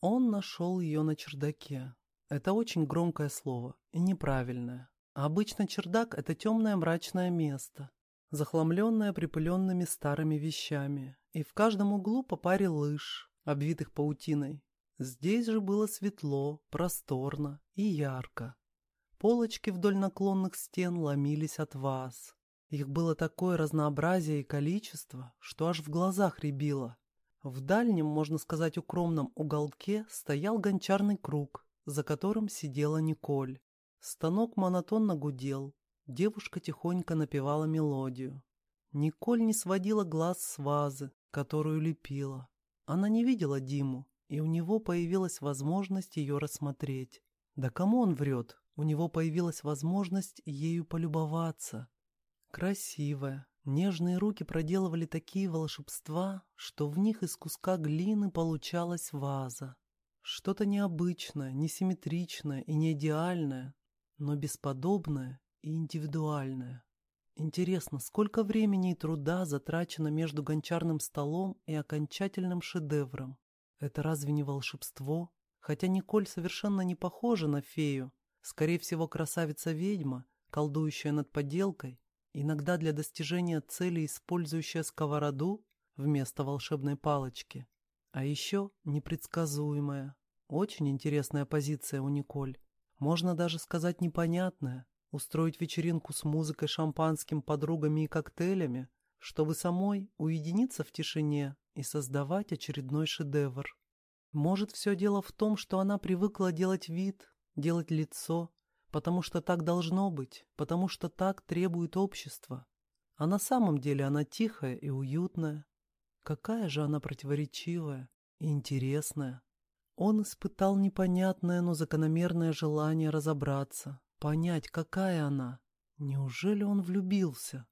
Он нашел ее на чердаке. Это очень громкое слово и неправильное. Обычно чердак — это темное мрачное место, захламленное припыленными старыми вещами, и в каждом углу по паре лыж, обвитых паутиной. Здесь же было светло, просторно и ярко. Полочки вдоль наклонных стен ломились от вас. Их было такое разнообразие и количество, что аж в глазах рябило. В дальнем, можно сказать, укромном уголке стоял гончарный круг, за которым сидела Николь. Станок монотонно гудел, девушка тихонько напевала мелодию. Николь не сводила глаз с вазы, которую лепила. Она не видела Диму, и у него появилась возможность ее рассмотреть. Да кому он врет? У него появилась возможность ею полюбоваться. Красивая, нежные руки проделывали такие волшебства, что в них из куска глины получалась ваза. Что-то необычное, несимметричное и не идеальное, но бесподобное и индивидуальное. Интересно, сколько времени и труда затрачено между гончарным столом и окончательным шедевром? Это разве не волшебство? Хотя Николь совершенно не похожа на фею. Скорее всего, красавица-ведьма, колдующая над поделкой, иногда для достижения цели использующая сковороду вместо волшебной палочки. А еще непредсказуемая. Очень интересная позиция у Николь. Можно даже сказать непонятная. Устроить вечеринку с музыкой, шампанским, подругами и коктейлями, чтобы самой уединиться в тишине и создавать очередной шедевр. Может, все дело в том, что она привыкла делать вид, делать лицо, потому что так должно быть, потому что так требует общество. А на самом деле она тихая и уютная. Какая же она противоречивая и интересная. Он испытал непонятное, но закономерное желание разобраться, понять, какая она. Неужели он влюбился?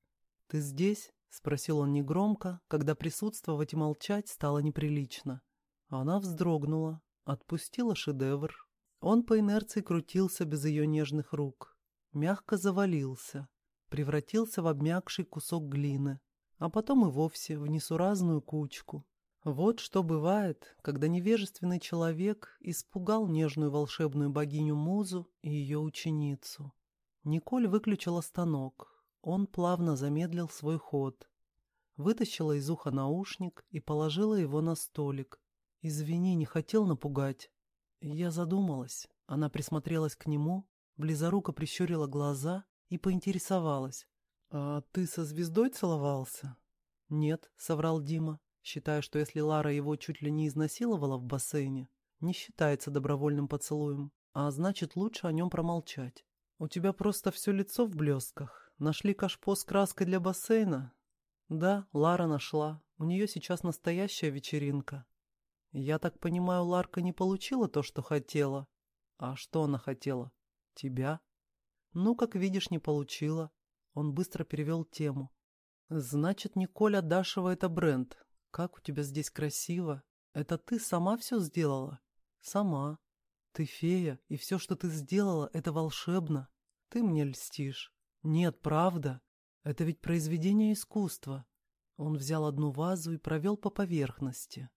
«Ты здесь?» — спросил он негромко, когда присутствовать и молчать стало неприлично. Она вздрогнула, отпустила шедевр. Он по инерции крутился без ее нежных рук. Мягко завалился, превратился в обмякший кусок глины, а потом и вовсе в несуразную кучку. Вот что бывает, когда невежественный человек испугал нежную волшебную богиню Музу и ее ученицу. Николь выключила станок. Он плавно замедлил свой ход. Вытащила из уха наушник и положила его на столик. «Извини, не хотел напугать». Я задумалась. Она присмотрелась к нему, близоруко прищурила глаза и поинтересовалась. «А ты со звездой целовался?» «Нет», — соврал Дима считая, что если Лара его чуть ли не изнасиловала в бассейне, не считается добровольным поцелуем, а значит лучше о нем промолчать. «У тебя просто все лицо в блесках. Нашли кашпо с краской для бассейна?» «Да, Лара нашла. У нее сейчас настоящая вечеринка». «Я так понимаю, Ларка не получила то, что хотела?» «А что она хотела? Тебя?» «Ну, как видишь, не получила». Он быстро перевел тему. «Значит, Николя Дашева — это бренд. Как у тебя здесь красиво. Это ты сама все сделала? Сама. Ты фея, и все, что ты сделала, это волшебно. Ты мне льстишь. Нет, правда. Это ведь произведение искусства. Он взял одну вазу и провел по поверхности.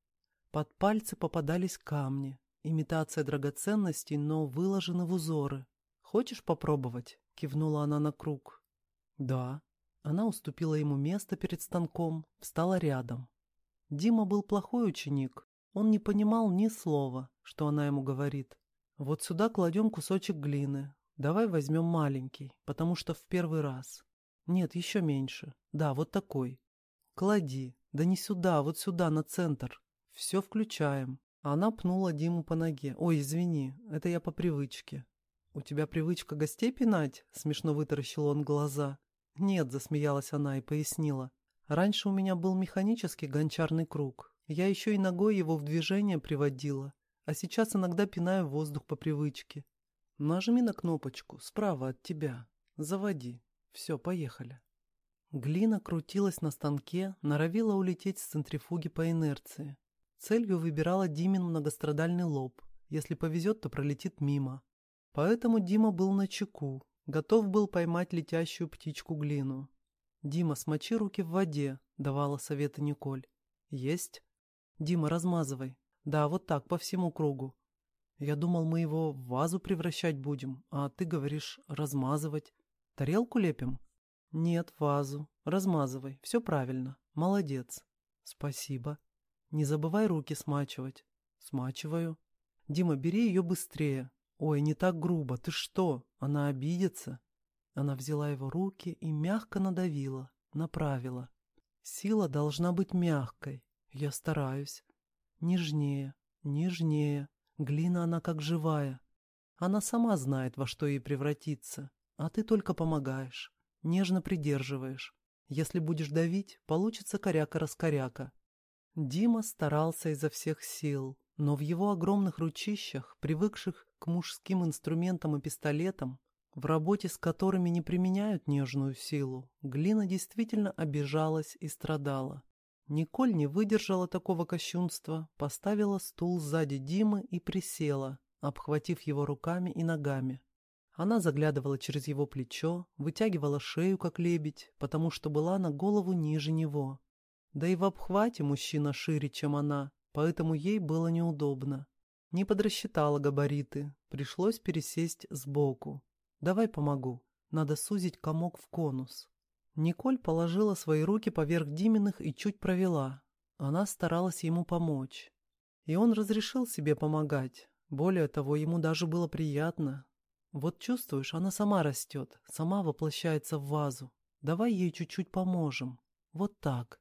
Под пальцы попадались камни. Имитация драгоценностей, но выложены в узоры. «Хочешь попробовать?» — кивнула она на круг. «Да». Она уступила ему место перед станком, встала рядом. Дима был плохой ученик. Он не понимал ни слова, что она ему говорит. Вот сюда кладем кусочек глины. Давай возьмем маленький, потому что в первый раз. Нет, еще меньше. Да, вот такой. Клади. Да не сюда, вот сюда, на центр. Все включаем. Она пнула Диму по ноге. Ой, извини, это я по привычке. У тебя привычка гостей пинать? Смешно вытаращил он глаза. Нет, засмеялась она и пояснила. Раньше у меня был механический гончарный круг. Я еще и ногой его в движение приводила, а сейчас иногда пинаю воздух по привычке. Нажми на кнопочку справа от тебя. Заводи. Все, поехали. Глина крутилась на станке, норовила улететь с центрифуги по инерции. Целью выбирала Димин многострадальный лоб. Если повезет, то пролетит мимо. Поэтому Дима был на чеку, готов был поймать летящую птичку глину. «Дима, смочи руки в воде», — давала советы Николь. «Есть». «Дима, размазывай». Да, вот так, по всему кругу. Я думал, мы его в вазу превращать будем, а ты говоришь размазывать. Тарелку лепим? Нет, вазу. Размазывай. Все правильно. Молодец. Спасибо. Не забывай руки смачивать. Смачиваю. Дима, бери ее быстрее. Ой, не так грубо. Ты что? Она обидится. Она взяла его руки и мягко надавила, направила. Сила должна быть мягкой. Я стараюсь. Нежнее, нежнее. Глина она как живая. Она сама знает, во что ей превратиться, а ты только помогаешь, нежно придерживаешь. Если будешь давить, получится коряка-раскоряка. Дима старался изо всех сил, но в его огромных ручищах, привыкших к мужским инструментам и пистолетам, в работе с которыми не применяют нежную силу, глина действительно обижалась и страдала. Николь не выдержала такого кощунства, поставила стул сзади Димы и присела, обхватив его руками и ногами. Она заглядывала через его плечо, вытягивала шею, как лебедь, потому что была на голову ниже него. Да и в обхвате мужчина шире, чем она, поэтому ей было неудобно. Не подрасчитала габариты, пришлось пересесть сбоку. «Давай помогу, надо сузить комок в конус». Николь положила свои руки поверх Диминых и чуть провела. Она старалась ему помочь. И он разрешил себе помогать. Более того, ему даже было приятно. Вот чувствуешь, она сама растет, сама воплощается в вазу. Давай ей чуть-чуть поможем. Вот так.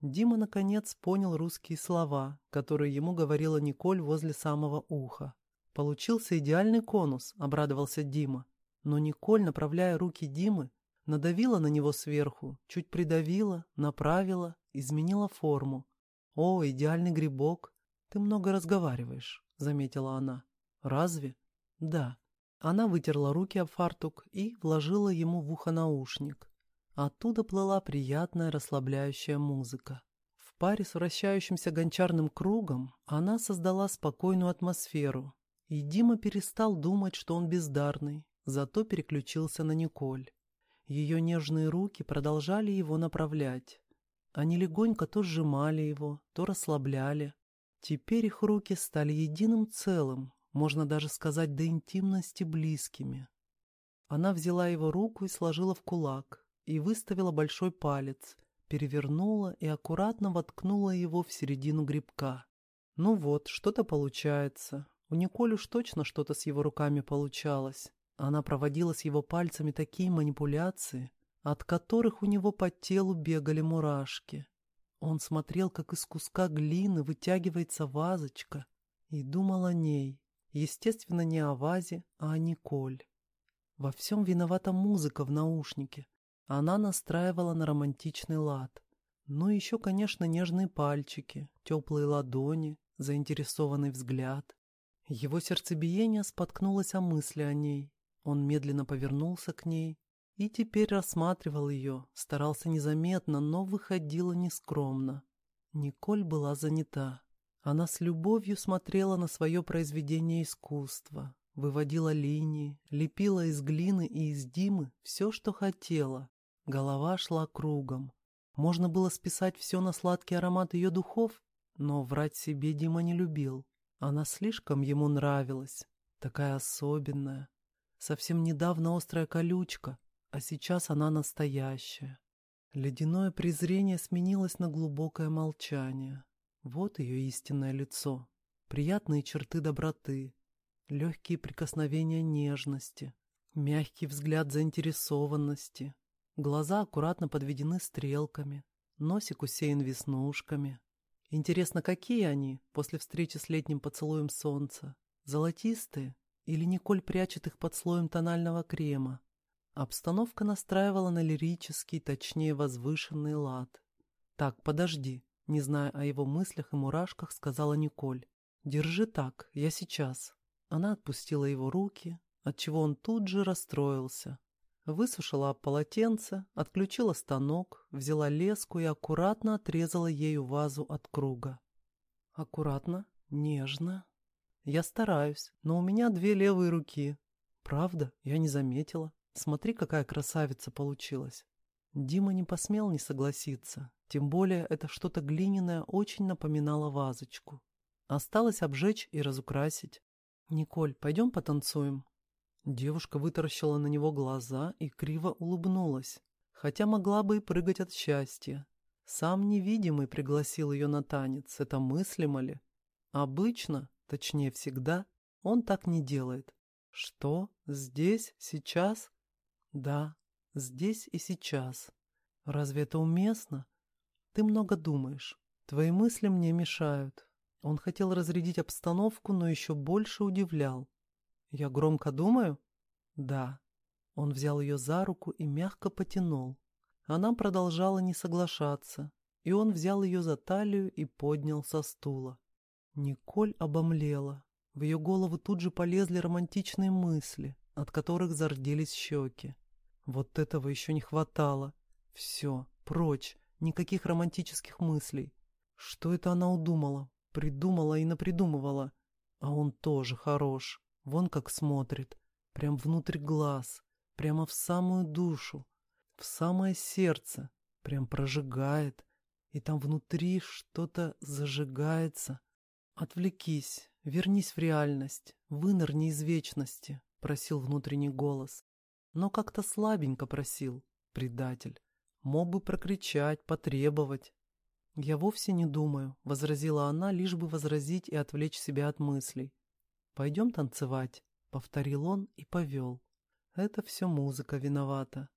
Дима, наконец, понял русские слова, которые ему говорила Николь возле самого уха. Получился идеальный конус, обрадовался Дима. Но Николь, направляя руки Димы, Надавила на него сверху, чуть придавила, направила, изменила форму. «О, идеальный грибок! Ты много разговариваешь», — заметила она. «Разве?» «Да». Она вытерла руки об фартук и вложила ему в ухо наушник. Оттуда плыла приятная расслабляющая музыка. В паре с вращающимся гончарным кругом она создала спокойную атмосферу, и Дима перестал думать, что он бездарный, зато переключился на Николь. Ее нежные руки продолжали его направлять. Они легонько то сжимали его, то расслабляли. Теперь их руки стали единым целым, можно даже сказать до интимности близкими. Она взяла его руку и сложила в кулак, и выставила большой палец, перевернула и аккуратно воткнула его в середину грибка. Ну вот, что-то получается. У Николь уж точно что-то с его руками получалось. Она проводила с его пальцами такие манипуляции, от которых у него по телу бегали мурашки. Он смотрел, как из куска глины вытягивается вазочка, и думал о ней, естественно, не о вазе, а о Николь. Во всем виновата музыка в наушнике. Она настраивала на романтичный лад. Ну еще, конечно, нежные пальчики, теплые ладони, заинтересованный взгляд. Его сердцебиение споткнулось о мысли о ней, он медленно повернулся к ней и теперь рассматривал ее, старался незаметно, но выходило нескромно. Николь была занята. Она с любовью смотрела на свое произведение искусства, выводила линии, лепила из глины и из Димы все, что хотела. Голова шла кругом. Можно было списать все на сладкий аромат ее духов, но врать себе Дима не любил. Она слишком ему нравилась, такая особенная, Совсем недавно острая колючка, а сейчас она настоящая. Ледяное презрение сменилось на глубокое молчание. Вот ее истинное лицо. Приятные черты доброты, легкие прикосновения нежности, мягкий взгляд заинтересованности. Глаза аккуратно подведены стрелками, носик усеян веснушками. Интересно, какие они после встречи с летним поцелуем солнца? Золотистые или Николь прячет их под слоем тонального крема. Обстановка настраивала на лирический, точнее возвышенный лад. «Так, подожди», — не зная о его мыслях и мурашках, сказала Николь. «Держи так, я сейчас». Она отпустила его руки, отчего он тут же расстроился. Высушила полотенце, отключила станок, взяла леску и аккуратно отрезала ею вазу от круга. Аккуратно, нежно, я стараюсь, но у меня две левые руки. Правда? Я не заметила. Смотри, какая красавица получилась. Дима не посмел не согласиться. Тем более это что-то глиняное очень напоминало вазочку. Осталось обжечь и разукрасить. «Николь, пойдем потанцуем?» Девушка вытаращила на него глаза и криво улыбнулась, хотя могла бы и прыгать от счастья. Сам невидимый пригласил ее на танец, это мыслимо ли? Обычно, точнее всегда, он так не делает. Что? Здесь? Сейчас? Да, здесь и сейчас. Разве это уместно? Ты много думаешь. Твои мысли мне мешают. Он хотел разрядить обстановку, но еще больше удивлял. «Я громко думаю?» «Да». Он взял ее за руку и мягко потянул. Она продолжала не соглашаться, и он взял ее за талию и поднял со стула. Николь обомлела. В ее голову тут же полезли романтичные мысли, от которых зарделись щеки. Вот этого еще не хватало. Все, прочь, никаких романтических мыслей. Что это она удумала? Придумала и напридумывала. А он тоже хорош. Вон как смотрит. Прям внутрь глаз. Прямо в самую душу. В самое сердце. Прям прожигает. И там внутри что-то зажигается. Отвлекись, вернись в реальность, вынырни из вечности, просил внутренний голос. Но как-то слабенько просил, предатель. Мог бы прокричать, потребовать, «Я вовсе не думаю», — возразила она, лишь бы возразить и отвлечь себя от мыслей. «Пойдем танцевать», — повторил он и повел. Это все музыка виновата.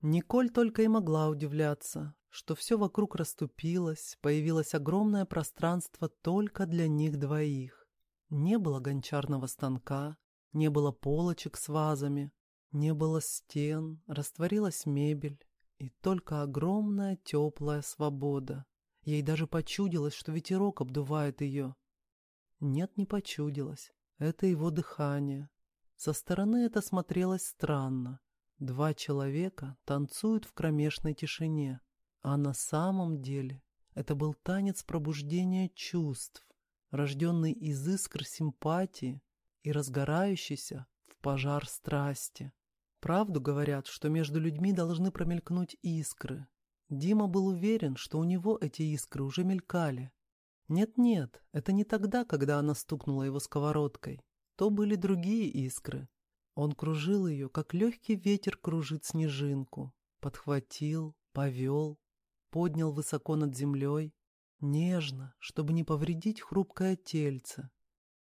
Николь только и могла удивляться, что все вокруг расступилось, появилось огромное пространство только для них двоих. Не было гончарного станка, не было полочек с вазами, не было стен, растворилась мебель, и только огромная теплая свобода. Ей даже почудилось, что ветерок обдувает ее. Нет, не почудилось. Это его дыхание. Со стороны это смотрелось странно. Два человека танцуют в кромешной тишине. А на самом деле это был танец пробуждения чувств, рожденный из искр симпатии и разгорающийся в пожар страсти. Правду говорят, что между людьми должны промелькнуть искры, Дима был уверен, что у него эти искры уже мелькали. Нет-нет, это не тогда, когда она стукнула его сковородкой. То были другие искры. Он кружил ее, как легкий ветер кружит снежинку. Подхватил, повел, поднял высоко над землей. Нежно, чтобы не повредить хрупкое тельце.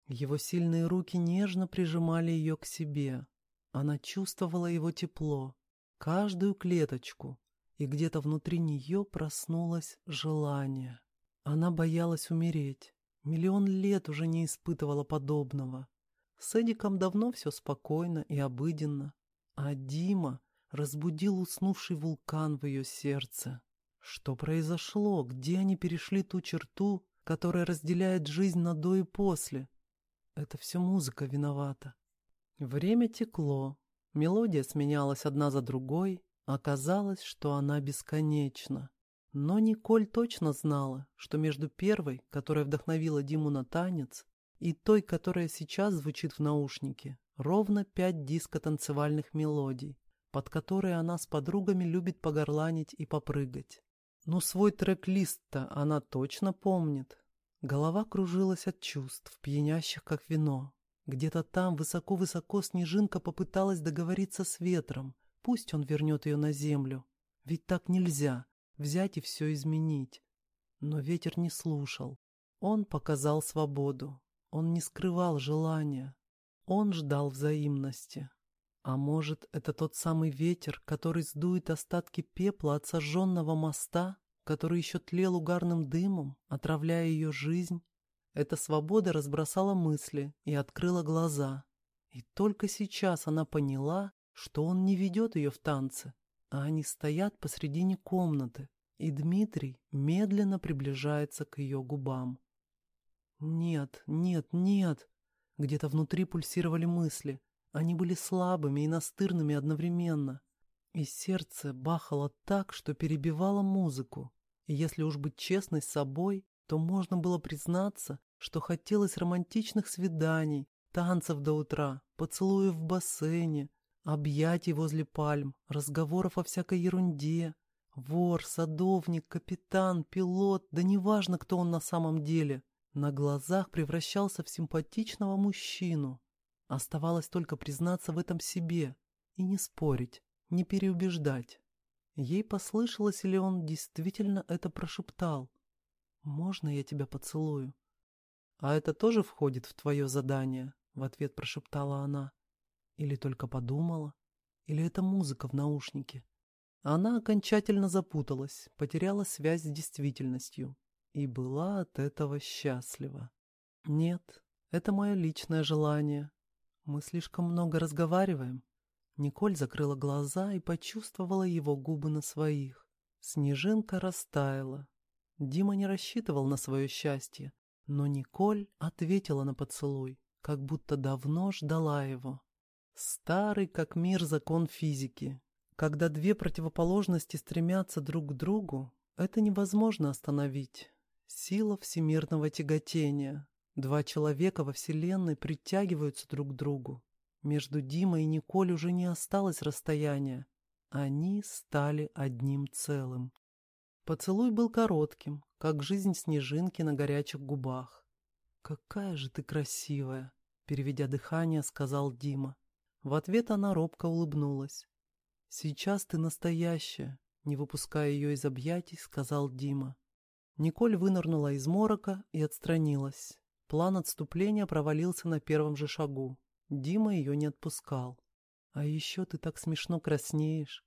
Его сильные руки нежно прижимали ее к себе. Она чувствовала его тепло, каждую клеточку, и где-то внутри нее проснулось желание. Она боялась умереть. Миллион лет уже не испытывала подобного. С Эдиком давно все спокойно и обыденно. А Дима разбудил уснувший вулкан в ее сердце. Что произошло? Где они перешли ту черту, которая разделяет жизнь на до и после? Это все музыка виновата. Время текло. Мелодия сменялась одна за другой, Оказалось, что она бесконечна. Но Николь точно знала, что между первой, которая вдохновила Диму на танец, и той, которая сейчас звучит в наушнике, ровно пять диско-танцевальных мелодий, под которые она с подругами любит погорланить и попрыгать. Ну, свой трек-лист-то она точно помнит. Голова кружилась от чувств, пьянящих как вино. Где-то там, высоко-высоко, снежинка попыталась договориться с ветром, Пусть он вернет ее на землю. Ведь так нельзя взять и все изменить. Но ветер не слушал. Он показал свободу. Он не скрывал желания. Он ждал взаимности. А может, это тот самый ветер, который сдует остатки пепла от сожженного моста, который еще тлел угарным дымом, отравляя ее жизнь? Эта свобода разбросала мысли и открыла глаза. И только сейчас она поняла, что он не ведет ее в танцы, а они стоят посредине комнаты, и Дмитрий медленно приближается к ее губам. «Нет, нет, нет!» Где-то внутри пульсировали мысли. Они были слабыми и настырными одновременно. И сердце бахало так, что перебивало музыку. И если уж быть честной с собой, то можно было признаться, что хотелось романтичных свиданий, танцев до утра, поцелуев в бассейне, Объятий возле пальм, разговоров о всякой ерунде. Вор, садовник, капитан, пилот, да неважно, кто он на самом деле. На глазах превращался в симпатичного мужчину. Оставалось только признаться в этом себе и не спорить, не переубеждать. Ей послышалось, или он действительно это прошептал. «Можно я тебя поцелую?» «А это тоже входит в твое задание?» — в ответ прошептала она. Или только подумала? Или это музыка в наушнике? Она окончательно запуталась, потеряла связь с действительностью и была от этого счастлива. Нет, это мое личное желание. Мы слишком много разговариваем. Николь закрыла глаза и почувствовала его губы на своих. Снежинка растаяла. Дима не рассчитывал на свое счастье, но Николь ответила на поцелуй, как будто давно ждала его. Старый как мир закон физики. Когда две противоположности стремятся друг к другу, это невозможно остановить. Сила всемирного тяготения. Два человека во Вселенной притягиваются друг к другу. Между Димой и Николь уже не осталось расстояния. Они стали одним целым. Поцелуй был коротким, как жизнь снежинки на горячих губах. «Какая же ты красивая!» — переведя дыхание, сказал Дима. В ответ она робко улыбнулась. «Сейчас ты настоящая», — не выпуская ее из объятий, сказал Дима. Николь вынырнула из морока и отстранилась. План отступления провалился на первом же шагу. Дима ее не отпускал. «А еще ты так смешно краснеешь».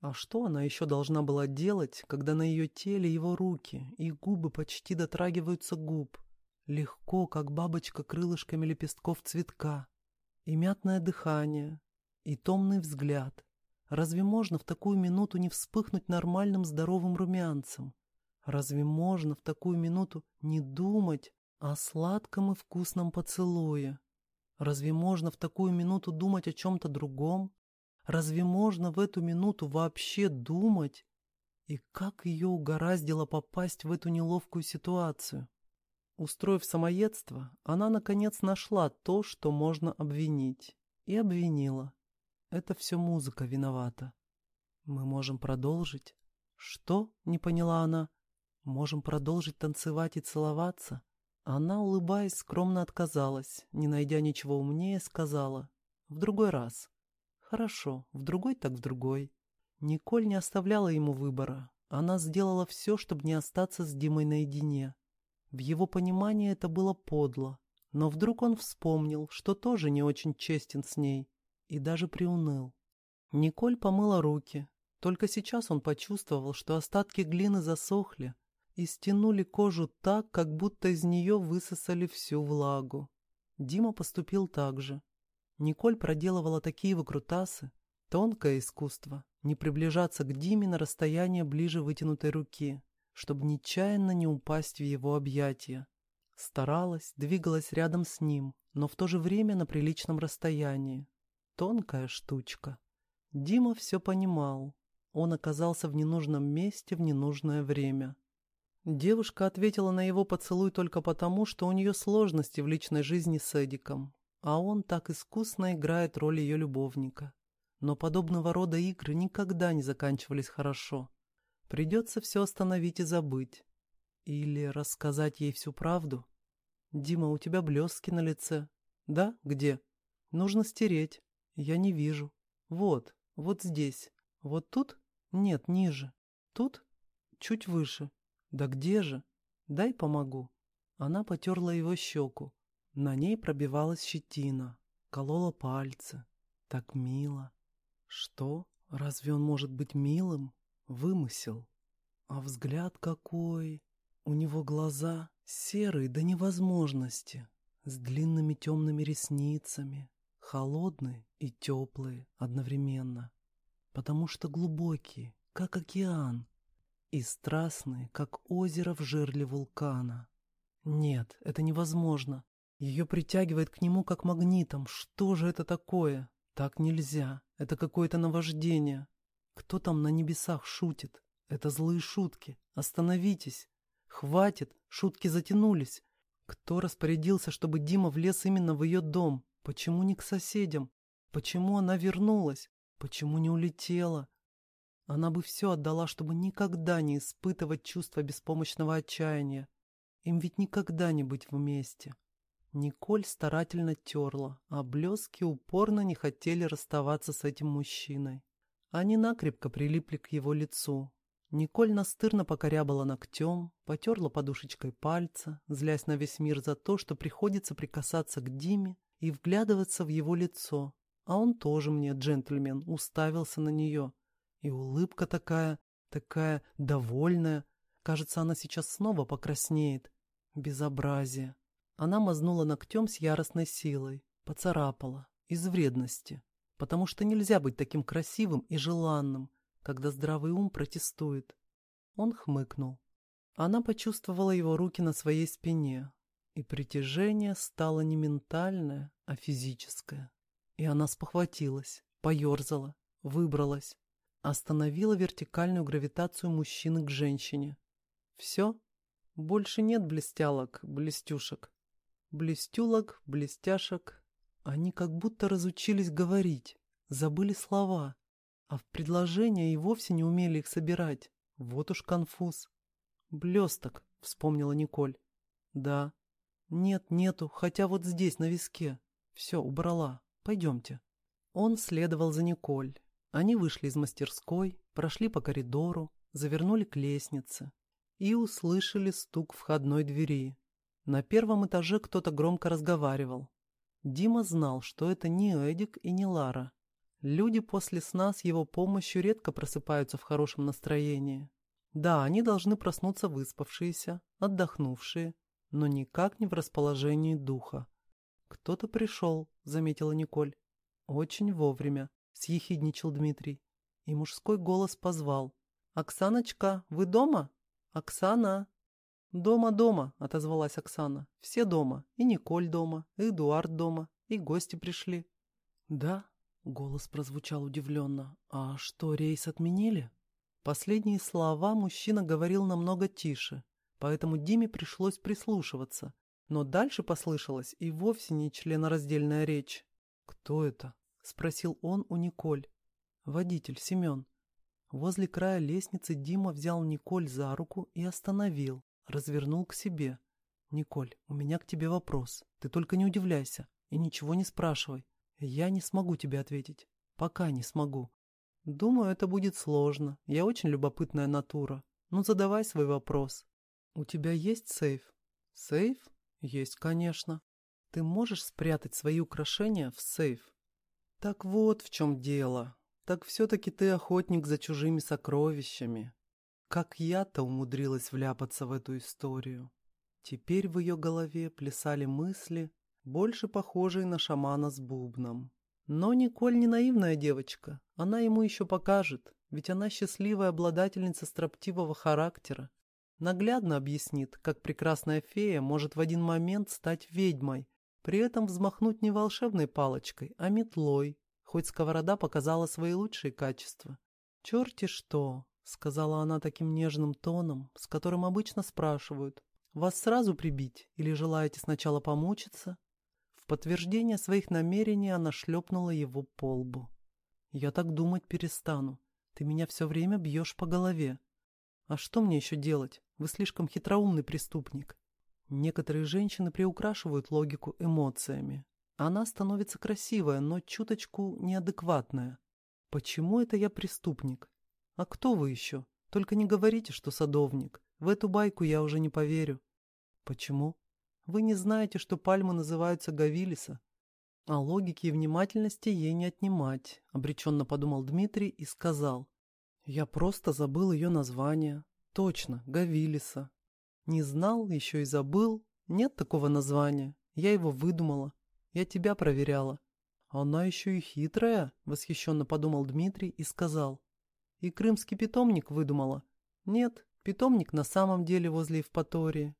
А что она еще должна была делать, когда на ее теле его руки и губы почти дотрагиваются губ? Легко, как бабочка крылышками лепестков цветка и мятное дыхание, и томный взгляд. Разве можно в такую минуту не вспыхнуть нормальным здоровым румянцем? Разве можно в такую минуту не думать о сладком и вкусном поцелуе? Разве можно в такую минуту думать о чем-то другом? Разве можно в эту минуту вообще думать? И как ее угораздило попасть в эту неловкую ситуацию? Устроив самоедство, она, наконец, нашла то, что можно обвинить. И обвинила. Это все музыка виновата. Мы можем продолжить? Что? Не поняла она. Можем продолжить танцевать и целоваться? Она, улыбаясь, скромно отказалась, не найдя ничего умнее, сказала. В другой раз. Хорошо, в другой так в другой. Николь не оставляла ему выбора. Она сделала все, чтобы не остаться с Димой наедине. В его понимании это было подло, но вдруг он вспомнил, что тоже не очень честен с ней, и даже приуныл. Николь помыла руки. Только сейчас он почувствовал, что остатки глины засохли и стянули кожу так, как будто из нее высосали всю влагу. Дима поступил так же. Николь проделывала такие выкрутасы, тонкое искусство, не приближаться к Диме на расстояние ближе вытянутой руки чтобы нечаянно не упасть в его объятия. Старалась, двигалась рядом с ним, но в то же время на приличном расстоянии. Тонкая штучка. Дима все понимал. Он оказался в ненужном месте в ненужное время. Девушка ответила на его поцелуй только потому, что у нее сложности в личной жизни с Эдиком, а он так искусно играет роль ее любовника. Но подобного рода игры никогда не заканчивались хорошо. Придется все остановить и забыть. Или рассказать ей всю правду. Дима, у тебя блестки на лице. Да? Где? Нужно стереть. Я не вижу. Вот, вот здесь. Вот тут? Нет, ниже. Тут? Чуть выше. Да где же? Дай помогу. Она потерла его щеку. На ней пробивалась щетина. Колола пальцы. Так мило. Что? Разве он может быть милым? Вымысел. А взгляд какой! У него глаза серые до невозможности, с длинными темными ресницами, холодные и теплые одновременно, потому что глубокие, как океан, и страстные, как озеро в жерле вулкана. Нет, это невозможно. Ее притягивает к нему как магнитом. Что же это такое? Так нельзя. Это какое-то наваждение. Кто там на небесах шутит? Это злые шутки. Остановитесь. Хватит. Шутки затянулись. Кто распорядился, чтобы Дима влез именно в ее дом? Почему не к соседям? Почему она вернулась? Почему не улетела? Она бы все отдала, чтобы никогда не испытывать чувство беспомощного отчаяния. Им ведь никогда не быть вместе. Николь старательно терла, а блески упорно не хотели расставаться с этим мужчиной. Они накрепко прилипли к его лицу. Николь настырно покорябала ногтем, потерла подушечкой пальца, злясь на весь мир за то, что приходится прикасаться к Диме и вглядываться в его лицо. А он тоже мне, джентльмен, уставился на нее. И улыбка такая, такая довольная. Кажется, она сейчас снова покраснеет. Безобразие. Она мазнула ногтем с яростной силой, поцарапала, из вредности, потому что нельзя быть таким красивым и желанным, когда здравый ум протестует. Он хмыкнул. Она почувствовала его руки на своей спине, и притяжение стало не ментальное, а физическое. И она спохватилась, поерзала, выбралась, остановила вертикальную гравитацию мужчины к женщине. Все? Больше нет блестялок, блестюшек блестюлок, блестяшек. Они как будто разучились говорить, забыли слова, а в предложения и вовсе не умели их собирать. Вот уж конфуз. «Блесток», — вспомнила Николь. «Да». «Нет, нету, хотя вот здесь, на виске. Все, убрала. Пойдемте». Он следовал за Николь. Они вышли из мастерской, прошли по коридору, завернули к лестнице и услышали стук входной двери. На первом этаже кто-то громко разговаривал. Дима знал, что это не Эдик и не Лара. Люди после сна с его помощью редко просыпаются в хорошем настроении. Да, они должны проснуться выспавшиеся, отдохнувшие, но никак не в расположении духа. «Кто-то пришел», — заметила Николь. «Очень вовремя», — съехидничал Дмитрий. И мужской голос позвал. «Оксаночка, вы дома? Оксана!» «Дома-дома», — отозвалась Оксана. «Все дома. И Николь дома, и Эдуард дома, и гости пришли». «Да?» — голос прозвучал удивленно. «А что, рейс отменили?» Последние слова мужчина говорил намного тише, поэтому Диме пришлось прислушиваться. Но дальше послышалась и вовсе не членораздельная речь. «Кто это?» — спросил он у Николь. «Водитель, Семен». Возле края лестницы Дима взял Николь за руку и остановил, развернул к себе. «Николь, у меня к тебе вопрос. Ты только не удивляйся и ничего не спрашивай. Я не смогу тебе ответить. Пока не смогу. Думаю, это будет сложно. Я очень любопытная натура. Ну, задавай свой вопрос. У тебя есть сейф? Сейф? Есть, конечно. Ты можешь спрятать свои украшения в сейф? Так вот в чем дело. Так все-таки ты охотник за чужими сокровищами. Как я-то умудрилась вляпаться в эту историю. Теперь в ее голове плясали мысли, больше похожие на шамана с бубном. Но Николь не наивная девочка, она ему еще покажет, ведь она счастливая обладательница строптивого характера. Наглядно объяснит, как прекрасная фея может в один момент стать ведьмой, при этом взмахнуть не волшебной палочкой, а метлой, хоть сковорода показала свои лучшие качества. Черти что, — сказала она таким нежным тоном, с которым обычно спрашивают, «Вас сразу прибить или желаете сначала помучиться?» В подтверждение своих намерений она шлепнула его по лбу. «Я так думать перестану. Ты меня все время бьешь по голове. А что мне еще делать? Вы слишком хитроумный преступник». Некоторые женщины приукрашивают логику эмоциями. Она становится красивая, но чуточку неадекватная. Почему это я преступник? «А кто вы еще? Только не говорите, что садовник. В эту байку я уже не поверю». «Почему?» «Вы не знаете, что пальмы называются Гавилиса?» «А логики и внимательности ей не отнимать», — обреченно подумал Дмитрий и сказал. «Я просто забыл ее название. Точно, Гавилиса. Не знал, еще и забыл. Нет такого названия. Я его выдумала. Я тебя проверяла». «Она еще и хитрая», — восхищенно подумал Дмитрий и сказал. И крымский питомник выдумала. Нет, питомник на самом деле возле Евпатории.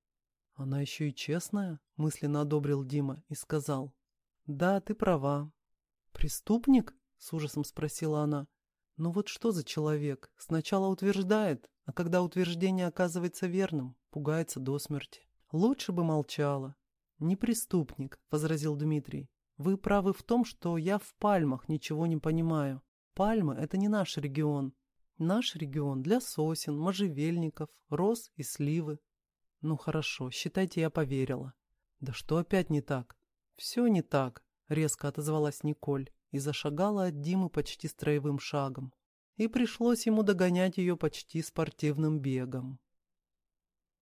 Она еще и честная, мысленно одобрил Дима и сказал. Да, ты права. Преступник? С ужасом спросила она. Ну вот что за человек? Сначала утверждает, а когда утверждение оказывается верным, пугается до смерти. Лучше бы молчала. Не преступник, возразил Дмитрий. Вы правы в том, что я в пальмах ничего не понимаю. Пальмы — это не наш регион. Наш регион для сосен, можжевельников, роз и сливы. Ну хорошо, считайте, я поверила. Да что опять не так? Все не так, резко отозвалась Николь и зашагала от Димы почти строевым шагом. И пришлось ему догонять ее почти спортивным бегом.